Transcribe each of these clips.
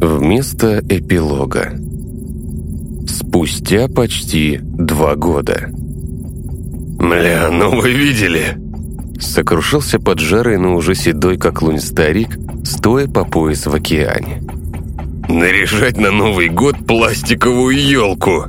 Вместо эпилога. Спустя почти два года. «Мля, ну вы видели?» Сокрушился под жарой, но уже седой, как лунь старик, стоя по пояс в океане. «Наряжать на Новый год пластиковую елку!»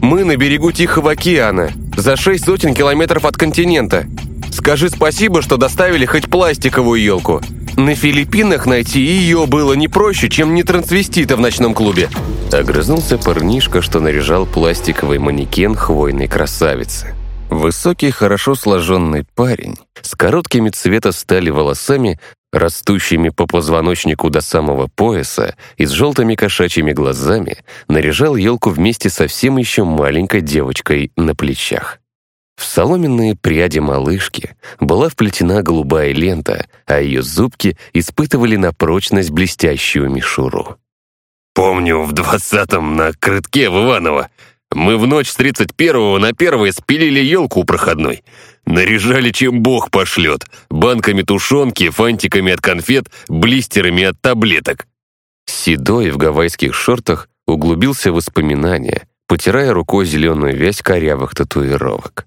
«Мы на берегу Тихого океана, за шесть сотен километров от континента. Скажи спасибо, что доставили хоть пластиковую елку. На Филиппинах найти ее было не проще, чем не трансвестита в ночном клубе». Огрызнулся парнишка, что наряжал пластиковый манекен хвойной красавицы. Высокий, хорошо сложенный парень с короткими цвета стали волосами, растущими по позвоночнику до самого пояса и с желтыми кошачьими глазами, наряжал елку вместе со всем еще маленькой девочкой на плечах. В соломенные пряди малышки была вплетена голубая лента, а ее зубки испытывали на прочность блестящую мишуру. «Помню, в двадцатом на крытке в Иваново мы в ночь с 31-го на 1 спилили елку у проходной. Наряжали, чем бог пошлет. Банками тушенки, фантиками от конфет, блистерами от таблеток. Седой в гавайских шортах углубился в воспоминания, потирая рукой зеленую вязь корявых татуировок.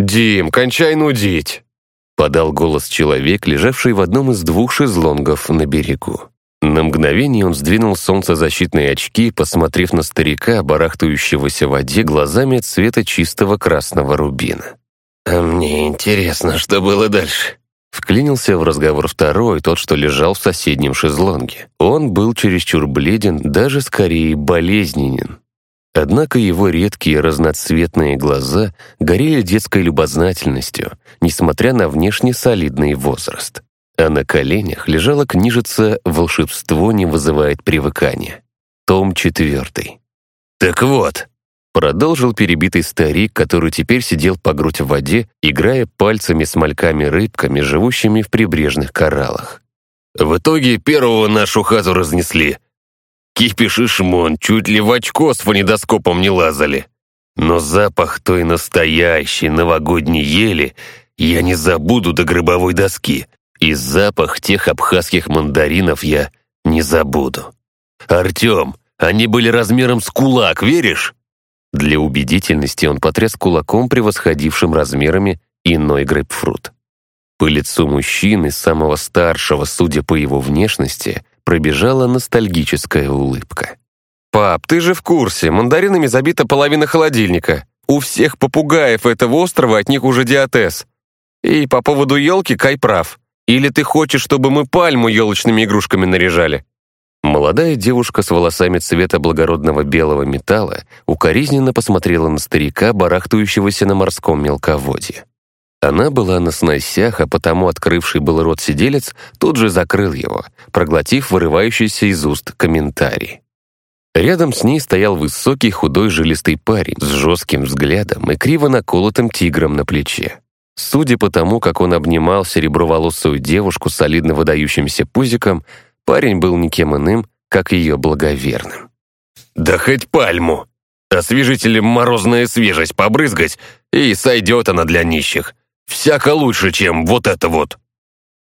«Дим, кончай нудить!» — подал голос человек, лежавший в одном из двух шезлонгов на берегу. На мгновение он сдвинул солнцезащитные очки, посмотрев на старика, барахтающегося в воде глазами цвета чистого красного рубина. «А мне интересно, что было дальше?» Вклинился в разговор второй, тот, что лежал в соседнем шезлонге. Он был чересчур бледен, даже скорее болезненен. Однако его редкие разноцветные глаза горели детской любознательностью, несмотря на внешне солидный возраст а на коленях лежала книжица «Волшебство не вызывает привыкания». Том четвертый. «Так вот», — продолжил перебитый старик, который теперь сидел по грудь в воде, играя пальцами с мальками-рыбками, живущими в прибрежных кораллах. «В итоге первого нашу хату разнесли. Кипиш и шмон чуть ли в очко с фонедоскопом не лазали. Но запах той настоящей новогодней ели я не забуду до гробовой доски. И запах тех абхазских мандаринов я не забуду. «Артем, они были размером с кулак, веришь?» Для убедительности он потряс кулаком, превосходившим размерами иной грейпфрут. По лицу мужчины, самого старшего, судя по его внешности, пробежала ностальгическая улыбка. «Пап, ты же в курсе, мандаринами забита половина холодильника. У всех попугаев этого острова от них уже диатез. И по поводу елки Кай прав. Или ты хочешь, чтобы мы пальму елочными игрушками наряжали?» Молодая девушка с волосами цвета благородного белого металла укоризненно посмотрела на старика, барахтающегося на морском мелководье. Она была на сносях, а потому открывший был рот сиделец тут же закрыл его, проглотив вырывающийся из уст комментарий. Рядом с ней стоял высокий худой жилистый парень с жестким взглядом и криво наколотым тигром на плече. Судя по тому, как он обнимал сереброволосую девушку с солидно выдающимся пузиком, парень был никем иным, как ее благоверным. «Да хоть пальму! Освежителем морозная свежесть побрызгать, и сойдет она для нищих. Всяко лучше, чем вот это вот!»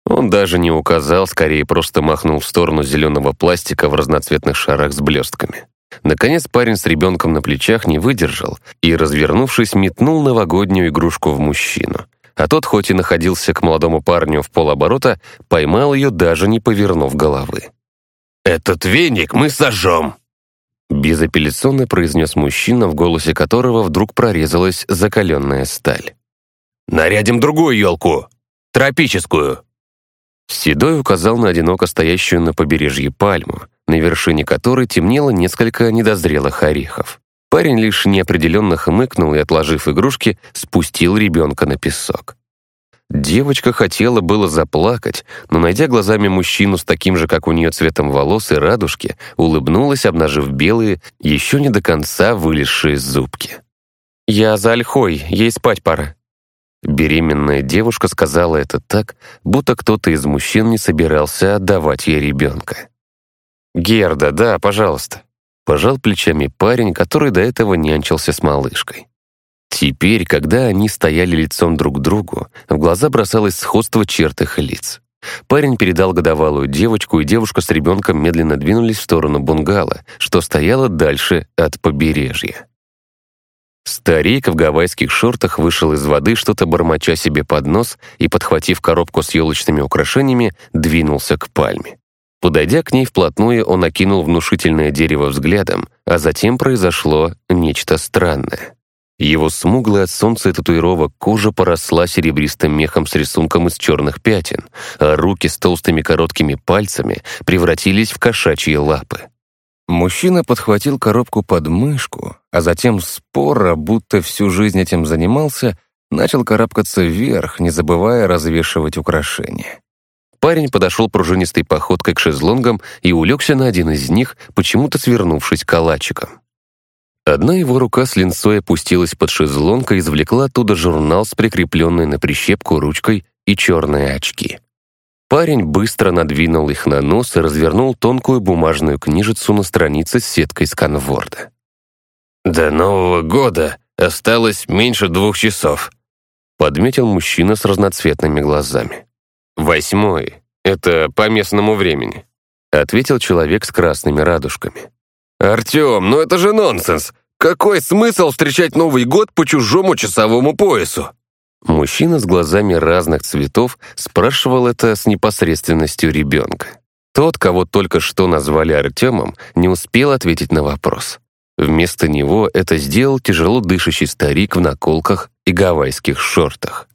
Он даже не указал, скорее просто махнул в сторону зеленого пластика в разноцветных шарах с блестками. Наконец парень с ребенком на плечах не выдержал и, развернувшись, метнул новогоднюю игрушку в мужчину а тот, хоть и находился к молодому парню в полоборота, поймал ее, даже не повернув головы. «Этот веник мы сожжем!» Безапелляционно произнес мужчина, в голосе которого вдруг прорезалась закаленная сталь. «Нарядим другую елку! Тропическую!» Седой указал на одиноко стоящую на побережье пальму, на вершине которой темнело несколько недозрелых орехов. Парень лишь неопределенно хмыкнул и, отложив игрушки, спустил ребенка на песок. Девочка хотела было заплакать, но, найдя глазами мужчину с таким же, как у нее, цветом волос и радужки, улыбнулась, обнажив белые, еще не до конца вылезшие зубки. «Я за ольхой, ей спать пора». Беременная девушка сказала это так, будто кто-то из мужчин не собирался отдавать ей ребенка. «Герда, да, пожалуйста». Пожал плечами парень, который до этого нянчился с малышкой. Теперь, когда они стояли лицом друг к другу, в глаза бросалось сходство черт их лиц. Парень передал годовалую девочку, и девушка с ребенком медленно двинулись в сторону бунгало, что стояло дальше от побережья. Старик в гавайских шортах вышел из воды, что-то бормоча себе под нос и, подхватив коробку с елочными украшениями, двинулся к пальме. Подойдя к ней вплотную, он окинул внушительное дерево взглядом, а затем произошло нечто странное. Его смуглая от солнца и татуировок кожа поросла серебристым мехом с рисунком из черных пятен, а руки с толстыми короткими пальцами превратились в кошачьи лапы. Мужчина подхватил коробку под мышку, а затем споро, будто всю жизнь этим занимался, начал карабкаться вверх, не забывая развешивать украшения. Парень подошел пружинистой походкой к шезлонгам и улегся на один из них, почему-то свернувшись калачиком. Одна его рука с линцой опустилась под шезлонг и извлекла оттуда журнал с прикрепленной на прищепку ручкой и черные очки. Парень быстро надвинул их на нос и развернул тонкую бумажную книжицу на странице с сеткой сканворда. «До Нового года осталось меньше двух часов», подметил мужчина с разноцветными глазами. «Восьмой. Это по местному времени», ответил человек с красными радужками. «Артем, ну это же нонсенс! Какой смысл встречать Новый год по чужому часовому поясу?» Мужчина с глазами разных цветов спрашивал это с непосредственностью ребенка. Тот, кого только что назвали Артемом, не успел ответить на вопрос. Вместо него это сделал тяжело дышащий старик в наколках и гавайских шортах.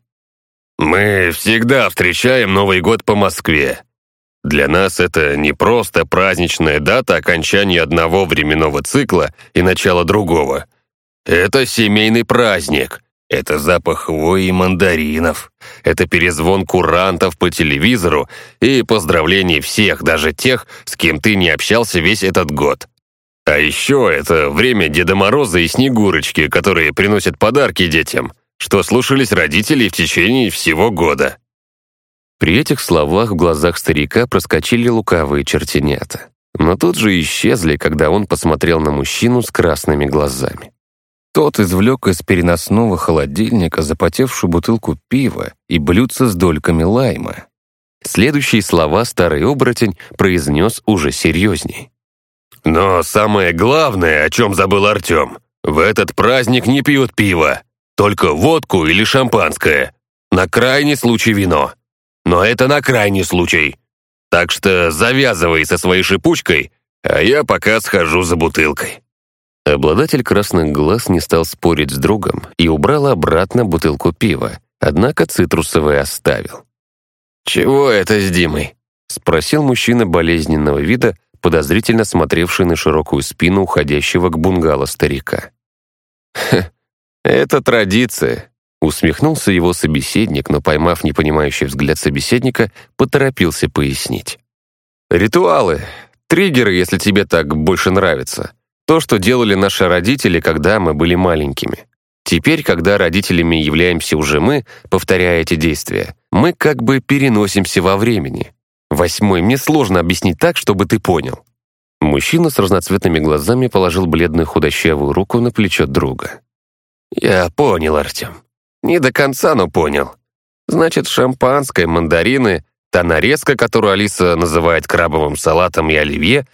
«Мы всегда встречаем Новый год по Москве. Для нас это не просто праздничная дата окончания одного временного цикла и начала другого. Это семейный праздник. Это запах хвои и мандаринов. Это перезвон курантов по телевизору и поздравление всех, даже тех, с кем ты не общался весь этот год. А еще это время Деда Мороза и Снегурочки, которые приносят подарки детям, что слушались родителей в течение всего года. При этих словах в глазах старика проскочили лукавые чертенята. Но тут же исчезли, когда он посмотрел на мужчину с красными глазами. Тот извлек из переносного холодильника запотевшую бутылку пива и блюдце с дольками лайма. Следующие слова старый оборотень произнес уже серьезней. «Но самое главное, о чем забыл Артем, в этот праздник не пьют пиво, только водку или шампанское, на крайний случай вино но это на крайний случай. Так что завязывай со своей шипучкой, а я пока схожу за бутылкой». Обладатель красных глаз не стал спорить с другом и убрал обратно бутылку пива, однако цитрусовый оставил. «Чего это с Димой?» — спросил мужчина болезненного вида, подозрительно смотревший на широкую спину уходящего к бунгало старика. «Это традиция», Усмехнулся его собеседник, но, поймав непонимающий взгляд собеседника, поторопился пояснить. «Ритуалы. Триггеры, если тебе так больше нравится. То, что делали наши родители, когда мы были маленькими. Теперь, когда родителями являемся уже мы, повторяя эти действия, мы как бы переносимся во времени. Восьмой, мне сложно объяснить так, чтобы ты понял». Мужчина с разноцветными глазами положил бледную худощавую руку на плечо друга. «Я понял, Артем. Не до конца, но понял. Значит, шампанское, мандарины, та нарезка, которую Алиса называет крабовым салатом и оливье,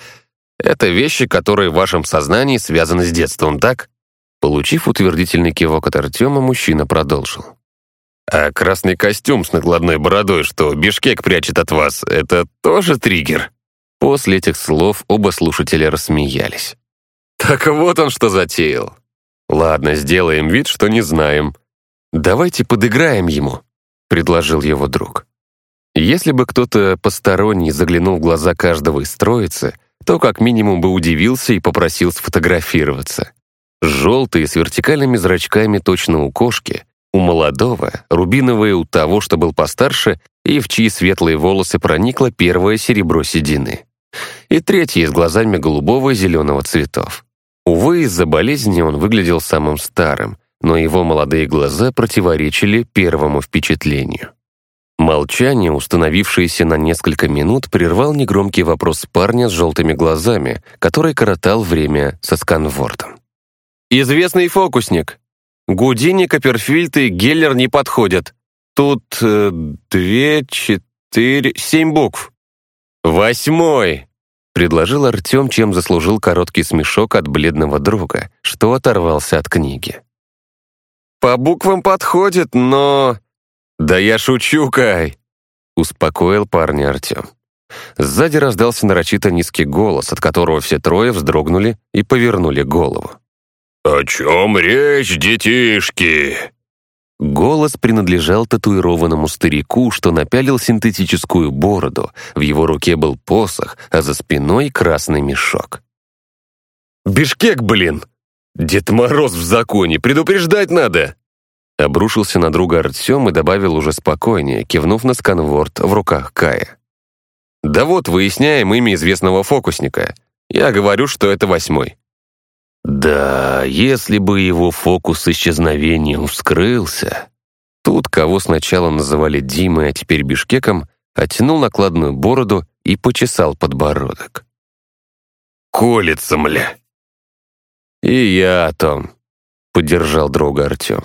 это вещи, которые в вашем сознании связаны с детством, так? Получив утвердительный кивок от Артема, мужчина продолжил. А красный костюм с накладной бородой, что Бишкек прячет от вас, это тоже триггер? После этих слов оба слушателя рассмеялись. «Так вот он что затеял. Ладно, сделаем вид, что не знаем. «Давайте подыграем ему», — предложил его друг. Если бы кто-то посторонний заглянул в глаза каждого из троицы, то как минимум бы удивился и попросил сфотографироваться. Желтые с вертикальными зрачками точно у кошки, у молодого, рубиновые у того, что был постарше, и в чьи светлые волосы проникло первое серебро седины. И третий с глазами голубого и зеленого цветов. Увы, из-за болезни он выглядел самым старым, но его молодые глаза противоречили первому впечатлению. Молчание, установившееся на несколько минут, прервал негромкий вопрос парня с желтыми глазами, который коротал время со сканвортом. «Известный фокусник. Гудини, Копперфильд и Геллер не подходят. Тут э, две, четыре, семь букв». «Восьмой!» — предложил Артем, чем заслужил короткий смешок от бледного друга, что оторвался от книги. «По буквам подходит, но...» «Да я шучу, Кай!» — успокоил парня Артем. Сзади раздался нарочито низкий голос, от которого все трое вздрогнули и повернули голову. «О чем речь, детишки?» Голос принадлежал татуированному старику, что напялил синтетическую бороду, в его руке был посох, а за спиной красный мешок. «Бишкек, блин! Дед Мороз в законе, предупреждать надо!» Обрушился на друга Артем и добавил уже спокойнее, кивнув на сканворд в руках Кая. «Да вот, выясняем имя известного фокусника. Я говорю, что это восьмой». Да, если бы его фокус с исчезновением вскрылся... Тут, кого сначала называли Димой, а теперь Бишкеком, оттянул накладную бороду и почесал подбородок. «Колется, мля!» «И я о том», — поддержал друга Артем.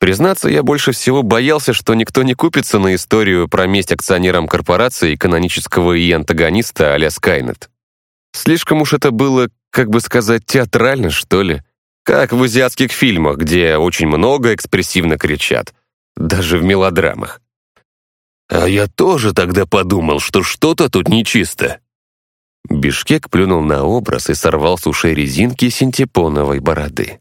Признаться, я больше всего боялся, что никто не купится на историю про месть акционерам корпорации канонического и антагониста а-ля Скайнет. Слишком уж это было, как бы сказать, театрально, что ли. Как в азиатских фильмах, где очень много экспрессивно кричат. Даже в мелодрамах. «А я тоже тогда подумал, что что-то тут нечисто». Бишкек плюнул на образ и сорвал с ушей резинки синтепоновой бороды.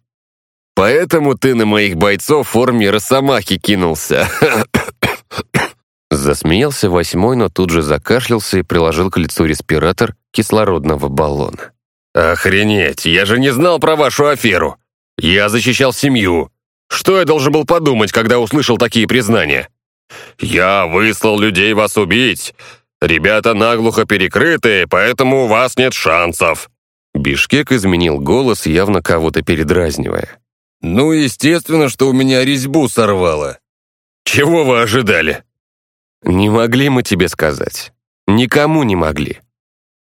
Поэтому ты на моих бойцов в форме росомахи кинулся. Засмеялся восьмой, но тут же закашлялся и приложил к лицу респиратор кислородного баллона. «Охренеть! Я же не знал про вашу аферу! Я защищал семью! Что я должен был подумать, когда услышал такие признания? Я выслал людей вас убить! Ребята наглухо перекрыты, поэтому у вас нет шансов!» Бишкек изменил голос, явно кого-то передразнивая. «Ну, естественно, что у меня резьбу сорвало. Чего вы ожидали?» «Не могли мы тебе сказать. Никому не могли».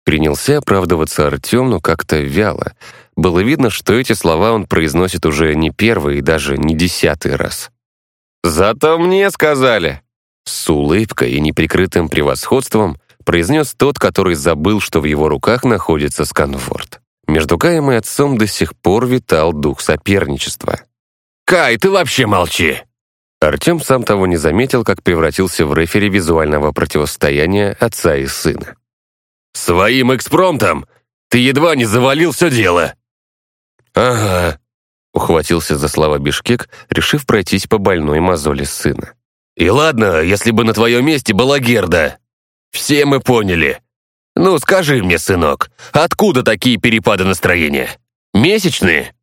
Принялся оправдываться Артем, но как-то вяло. Было видно, что эти слова он произносит уже не первый и даже не десятый раз. «Зато мне сказали!» С улыбкой и неприкрытым превосходством произнес тот, который забыл, что в его руках находится сканворд. Между Каем и отцом до сих пор витал дух соперничества. «Кай, ты вообще молчи!» Артем сам того не заметил, как превратился в рефери визуального противостояния отца и сына. «Своим экспромтом ты едва не завалил все дело!» «Ага», — ухватился за слова Бишкек, решив пройтись по больной мозоли сына. «И ладно, если бы на твоем месте была Герда. Все мы поняли. «Ну, скажи мне, сынок, откуда такие перепады настроения? Месячные?»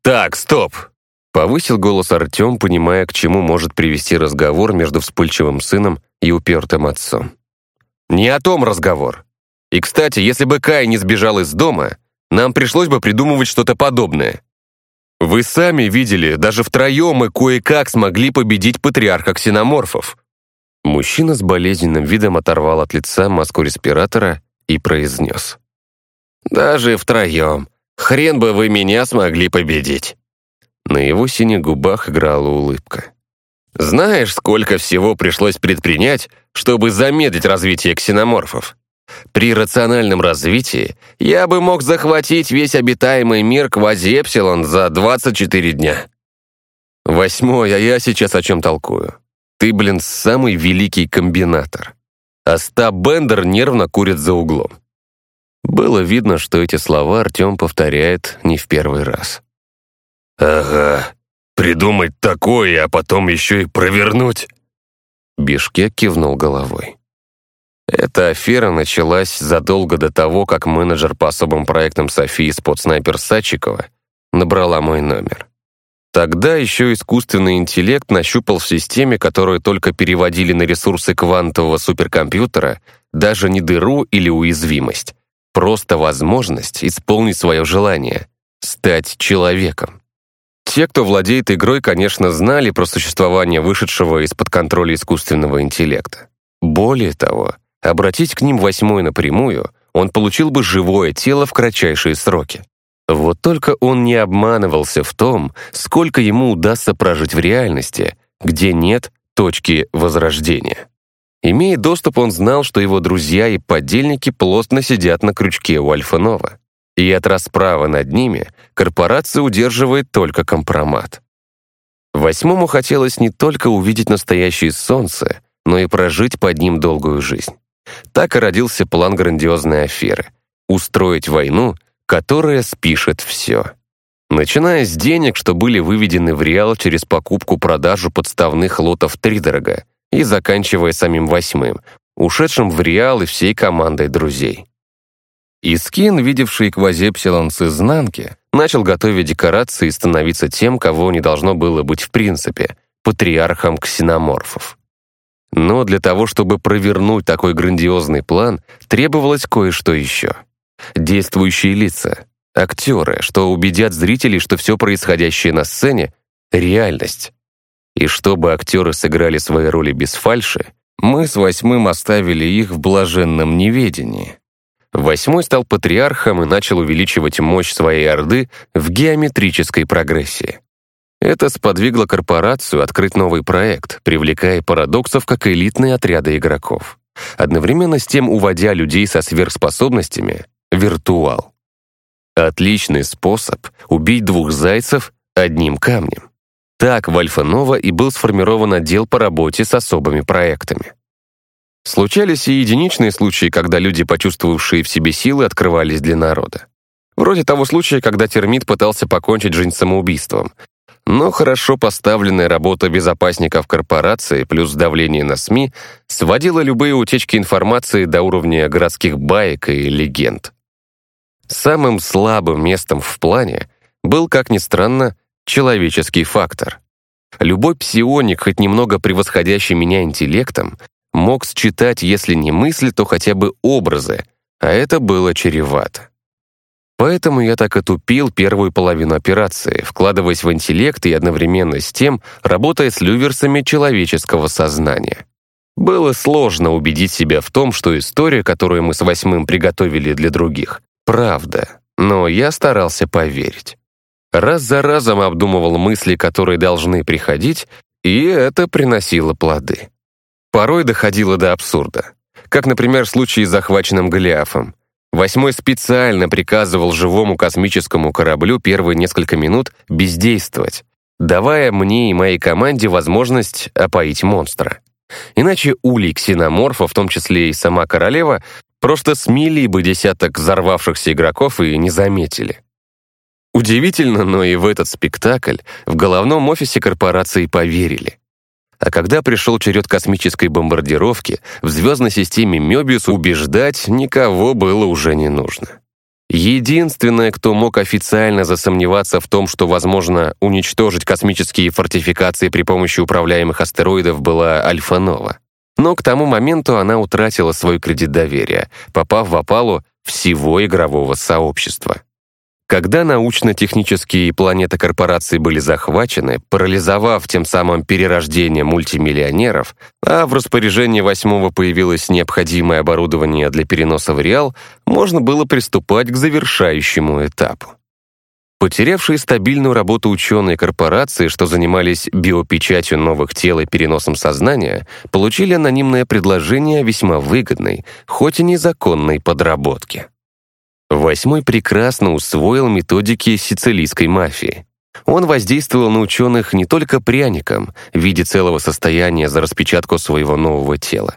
«Так, стоп!» — повысил голос Артем, понимая, к чему может привести разговор между вспыльчивым сыном и упертым отцом. «Не о том разговор. И, кстати, если бы Кай не сбежал из дома, нам пришлось бы придумывать что-то подобное. Вы сами видели, даже втроем мы кое-как смогли победить патриарха ксеноморфов. Мужчина с болезненным видом оторвал от лица маску респиратора и произнес. «Даже втроем. Хрен бы вы меня смогли победить». На его синих губах играла улыбка. «Знаешь, сколько всего пришлось предпринять, чтобы замедлить развитие ксеноморфов? При рациональном развитии я бы мог захватить весь обитаемый мир Квазепсилон за 24 дня». «Восьмой, а я сейчас о чем толкую?» Ты, блин, самый великий комбинатор. А Стаб Бендер нервно курит за углом. Было видно, что эти слова Артем повторяет не в первый раз. «Ага, придумать такое, а потом еще и провернуть!» Бишкек кивнул головой. Эта афера началась задолго до того, как менеджер по особым проектам Софии спотснайпер Сачикова набрала мой номер. Тогда еще искусственный интеллект нащупал в системе, которую только переводили на ресурсы квантового суперкомпьютера, даже не дыру или уязвимость, просто возможность исполнить свое желание — стать человеком. Те, кто владеет игрой, конечно, знали про существование вышедшего из-под контроля искусственного интеллекта. Более того, обратить к ним восьмой напрямую, он получил бы живое тело в кратчайшие сроки. Вот только он не обманывался в том, сколько ему удастся прожить в реальности, где нет точки возрождения. Имея доступ, он знал, что его друзья и подельники плотно сидят на крючке у Альфа-Нова. И от расправы над ними корпорация удерживает только компромат. Восьмому хотелось не только увидеть настоящее солнце, но и прожить под ним долгую жизнь. Так и родился план грандиозной аферы — устроить войну, которая спишет все. Начиная с денег, что были выведены в реал через покупку-продажу подставных лотов тридорога, и заканчивая самим восьмым, ушедшим в реал и всей командой друзей. Искин, видевший Квазепсилон с изнанки, начал готовить декорации и становиться тем, кого не должно было быть в принципе, патриархом ксеноморфов. Но для того, чтобы провернуть такой грандиозный план, требовалось кое-что еще. Действующие лица, актеры, что убедят зрителей, что все происходящее на сцене — реальность. И чтобы актеры сыграли свои роли без фальши, мы с Восьмым оставили их в блаженном неведении. Восьмой стал патриархом и начал увеличивать мощь своей Орды в геометрической прогрессии. Это сподвигло корпорацию открыть новый проект, привлекая парадоксов как элитные отряды игроков. Одновременно с тем уводя людей со сверхспособностями — виртуал. Отличный способ убить двух зайцев одним камнем. Так в Альфа-Нова и был сформирован отдел по работе с особыми проектами. Случались и единичные случаи, когда люди, почувствовавшие в себе силы, открывались для народа. Вроде того случая, когда термит пытался покончить жизнь самоубийством. Но хорошо поставленная работа безопасников корпорации плюс давление на СМИ сводила любые утечки информации до уровня городских баек и легенд. Самым слабым местом в плане был, как ни странно, человеческий фактор. Любой псионик, хоть немного превосходящий меня интеллектом, мог считать, если не мысли, то хотя бы образы, а это было чревато. Поэтому я так и тупил первую половину операции, вкладываясь в интеллект и одновременно с тем работая с люверсами человеческого сознания. Было сложно убедить себя в том, что история, которую мы с Восьмым приготовили для других, правда, но я старался поверить. Раз за разом обдумывал мысли, которые должны приходить, и это приносило плоды. Порой доходило до абсурда. Как, например, в случае с захваченным Голиафом. Восьмой специально приказывал живому космическому кораблю первые несколько минут бездействовать, давая мне и моей команде возможность опоить монстра. Иначе улей ксеноморфа, в том числе и сама королева, просто смели бы десяток взорвавшихся игроков и не заметили. Удивительно, но и в этот спектакль в головном офисе корпорации поверили. А когда пришел черед космической бомбардировки, в звездной системе Мёбиус убеждать никого было уже не нужно. Единственное, кто мог официально засомневаться в том, что возможно уничтожить космические фортификации при помощи управляемых астероидов, была Альфа-Нова. Но к тому моменту она утратила свой кредит доверия, попав в опалу всего игрового сообщества. Когда научно-технические планеты корпорации были захвачены, парализовав тем самым перерождение мультимиллионеров, а в распоряжении восьмого появилось необходимое оборудование для переноса в реал, можно было приступать к завершающему этапу. Потерявшие стабильную работу ученые корпорации, что занимались биопечатью новых тел и переносом сознания, получили анонимное предложение о весьма выгодной, хоть и незаконной подработке. Восьмой прекрасно усвоил методики сицилийской мафии. Он воздействовал на ученых не только пряником в виде целого состояния за распечатку своего нового тела,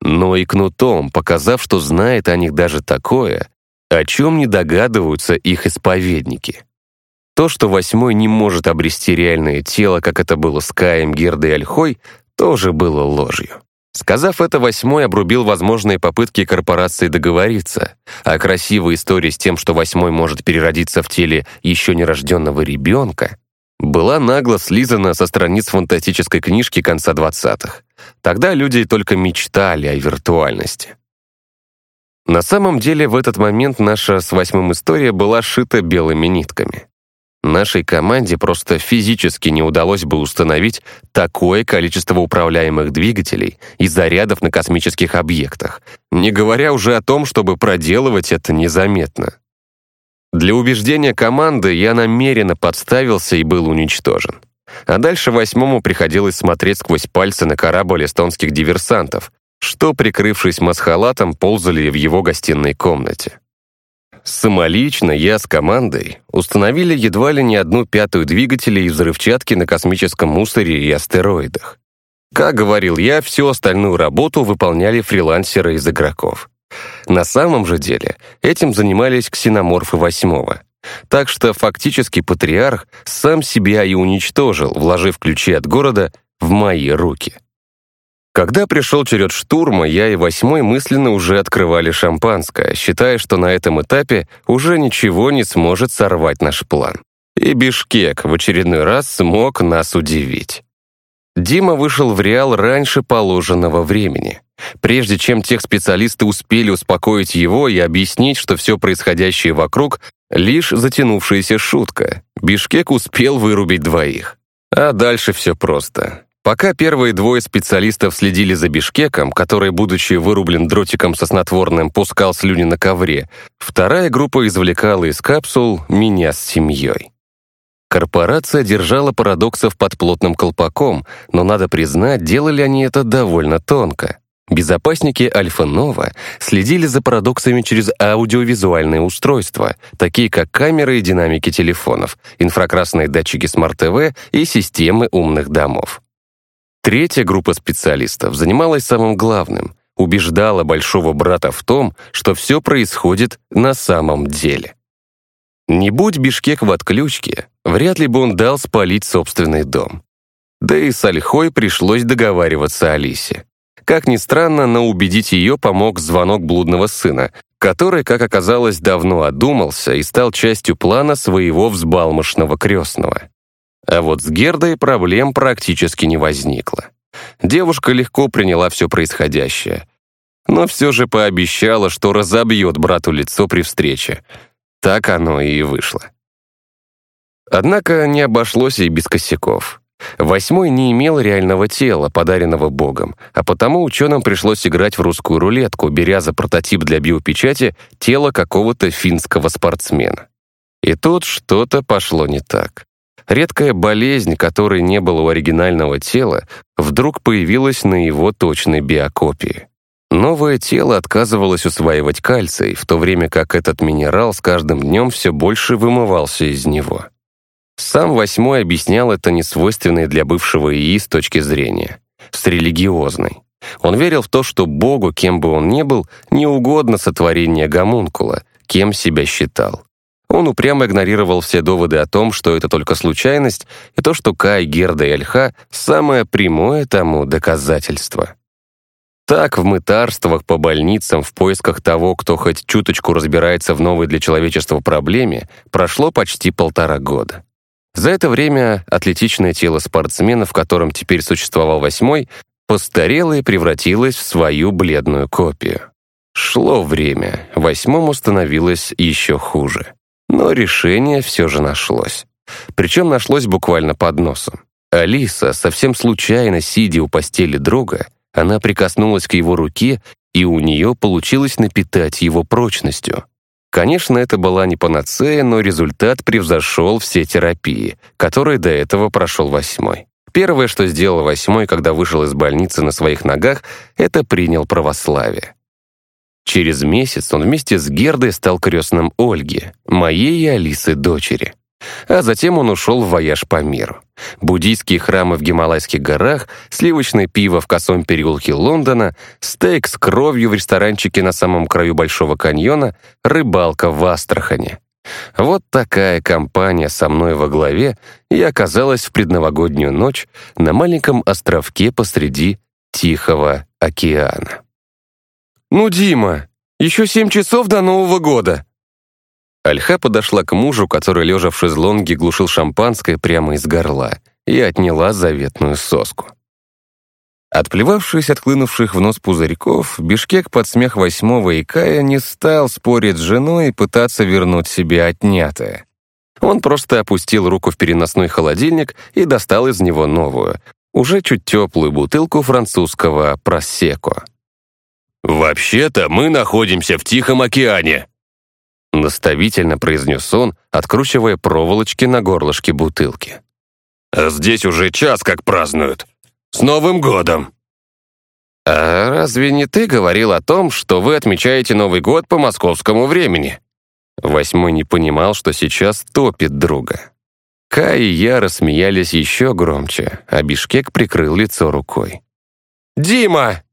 но и кнутом, показав, что знает о них даже такое, о чем не догадываются их исповедники. То, что Восьмой не может обрести реальное тело, как это было с Каем, Гердой и Ольхой, тоже было ложью. Сказав это, Восьмой обрубил возможные попытки корпорации договориться, а красивая история с тем, что Восьмой может переродиться в теле еще нерожденного ребенка, была нагло слизана со страниц фантастической книжки конца 20-х. Тогда люди только мечтали о виртуальности. На самом деле, в этот момент наша с Восьмым история была шита белыми нитками. Нашей команде просто физически не удалось бы установить такое количество управляемых двигателей и зарядов на космических объектах, не говоря уже о том, чтобы проделывать это незаметно. Для убеждения команды я намеренно подставился и был уничтожен. А дальше восьмому приходилось смотреть сквозь пальцы на корабль эстонских диверсантов, что, прикрывшись масхалатом, ползали в его гостиной комнате. Самолично я с командой установили едва ли не одну пятую двигателей и взрывчатки на космическом мусоре и астероидах. Как говорил я, всю остальную работу выполняли фрилансеры из игроков. На самом же деле этим занимались ксеноморфы восьмого. Так что фактически патриарх сам себя и уничтожил, вложив ключи от города в мои руки. Когда пришел черед штурма, я и восьмой мысленно уже открывали шампанское, считая, что на этом этапе уже ничего не сможет сорвать наш план. И Бишкек в очередной раз смог нас удивить. Дима вышел в Реал раньше положенного времени. Прежде чем тех специалисты успели успокоить его и объяснить, что все происходящее вокруг — лишь затянувшаяся шутка, Бишкек успел вырубить двоих. А дальше все просто. Пока первые двое специалистов следили за Бишкеком, который, будучи вырублен дротиком со снотворным, пускал слюни на ковре, вторая группа извлекала из капсул меня с семьей. Корпорация держала парадоксов под плотным колпаком, но, надо признать, делали они это довольно тонко. Безопасники Альфа-Нова следили за парадоксами через аудиовизуальные устройства, такие как камеры и динамики телефонов, инфракрасные датчики смарт-ТВ и системы умных домов. Третья группа специалистов занималась самым главным — убеждала большого брата в том, что все происходит на самом деле. Не будь Бишкек в отключке, вряд ли бы он дал спалить собственный дом. Да и с Альхой пришлось договариваться Алисе. Как ни странно, но убедить ее помог звонок блудного сына, который, как оказалось, давно одумался и стал частью плана своего взбалмошного крестного. А вот с Гердой проблем практически не возникло. Девушка легко приняла все происходящее, но все же пообещала, что разобьет брату лицо при встрече. Так оно и вышло. Однако не обошлось и без косяков. Восьмой не имел реального тела, подаренного Богом, а потому ученым пришлось играть в русскую рулетку, беря за прототип для биопечати тело какого-то финского спортсмена. И тут что-то пошло не так. Редкая болезнь, которой не было у оригинального тела, вдруг появилась на его точной биокопии. Новое тело отказывалось усваивать кальций, в то время как этот минерал с каждым днем все больше вымывался из него. Сам Восьмой объяснял это несвойственной для бывшего ИИ с точки зрения, с религиозной. Он верил в то, что Богу, кем бы он ни был, не угодно сотворение гомункула, кем себя считал. Он упрямо игнорировал все доводы о том, что это только случайность, и то, что Кай, Герда и Альха — самое прямое тому доказательство. Так, в мытарствах по больницам в поисках того, кто хоть чуточку разбирается в новой для человечества проблеме, прошло почти полтора года. За это время атлетичное тело спортсмена, в котором теперь существовал восьмой, постарело и превратилось в свою бледную копию. Шло время, восьмому становилось еще хуже. Но решение все же нашлось. Причем нашлось буквально под носом. Алиса, совсем случайно сидя у постели друга, она прикоснулась к его руке, и у нее получилось напитать его прочностью. Конечно, это была не панацея, но результат превзошел все терапии, которые до этого прошел восьмой. Первое, что сделал восьмой, когда вышел из больницы на своих ногах, это принял православие. Через месяц он вместе с Гердой стал крестным Ольги, моей и Алисы дочери. А затем он ушел в вояж по миру. Буддийские храмы в Гималайских горах, сливочное пиво в косом переулке Лондона, стейк с кровью в ресторанчике на самом краю Большого каньона, рыбалка в Астрахане. Вот такая компания со мной во главе и оказалась в предновогоднюю ночь на маленьком островке посреди Тихого океана. «Ну, Дима, еще семь часов до Нового года!» Альха подошла к мужу, который, лежа в шезлонге, глушил шампанское прямо из горла, и отняла заветную соску. Отплевавшись от хлынувших в нос пузырьков, Бишкек под смех восьмого и Кая не стал спорить с женой и пытаться вернуть себе отнятое. Он просто опустил руку в переносной холодильник и достал из него новую, уже чуть теплую бутылку французского просеко. «Вообще-то мы находимся в Тихом океане», наставительно произнес он, откручивая проволочки на горлышке бутылки. «А здесь уже час как празднуют. С Новым годом!» «А разве не ты говорил о том, что вы отмечаете Новый год по московскому времени?» Восьмой не понимал, что сейчас топит друга. Кай и я рассмеялись еще громче, а Бишкек прикрыл лицо рукой. «Дима!»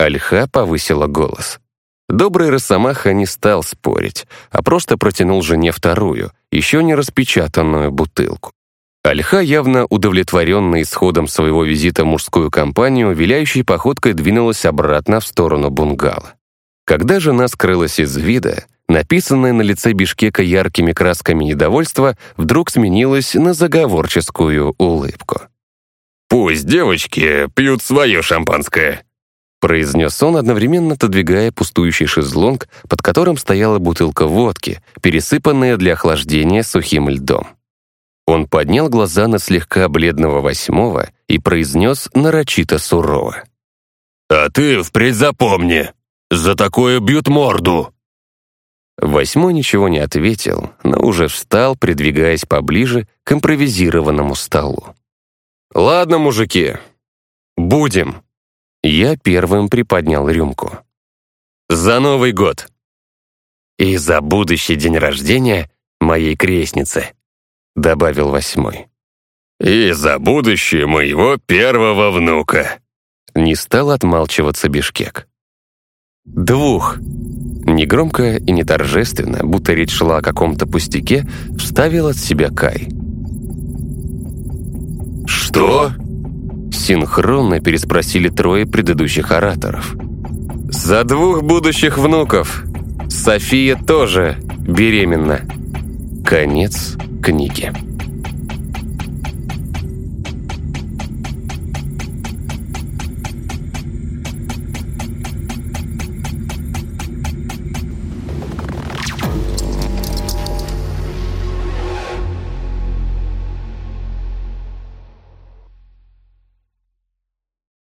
Альха повысила голос. Добрый Росомаха не стал спорить, а просто протянул жене вторую, еще не распечатанную бутылку. Альха, явно удовлетворенная исходом своего визита в мужскую компанию, виляющей походкой двинулась обратно в сторону бунгало. Когда жена скрылась из вида, написанное на лице Бишкека яркими красками недовольства вдруг сменилось на заговорческую улыбку. «Пусть девочки пьют свое шампанское», произнес он, одновременно отодвигая пустующий шезлонг, под которым стояла бутылка водки, пересыпанная для охлаждения сухим льдом. Он поднял глаза на слегка бледного восьмого и произнес нарочито сурово. «А ты впредь запомни, за такое бьют морду!» Восьмой ничего не ответил, но уже встал, придвигаясь поближе к импровизированному столу. «Ладно, мужики, будем!» Я первым приподнял рюмку. «За Новый год!» «И за будущий день рождения моей крестницы», — добавил восьмой. «И за будущее моего первого внука», — не стал отмалчиваться Бишкек. «Двух!» Негромко и не торжественно, будто речь шла о каком-то пустяке, вставил от себя Кай. «Что?» Синхронно переспросили трое предыдущих ораторов. «За двух будущих внуков! София тоже беременна!» Конец книги.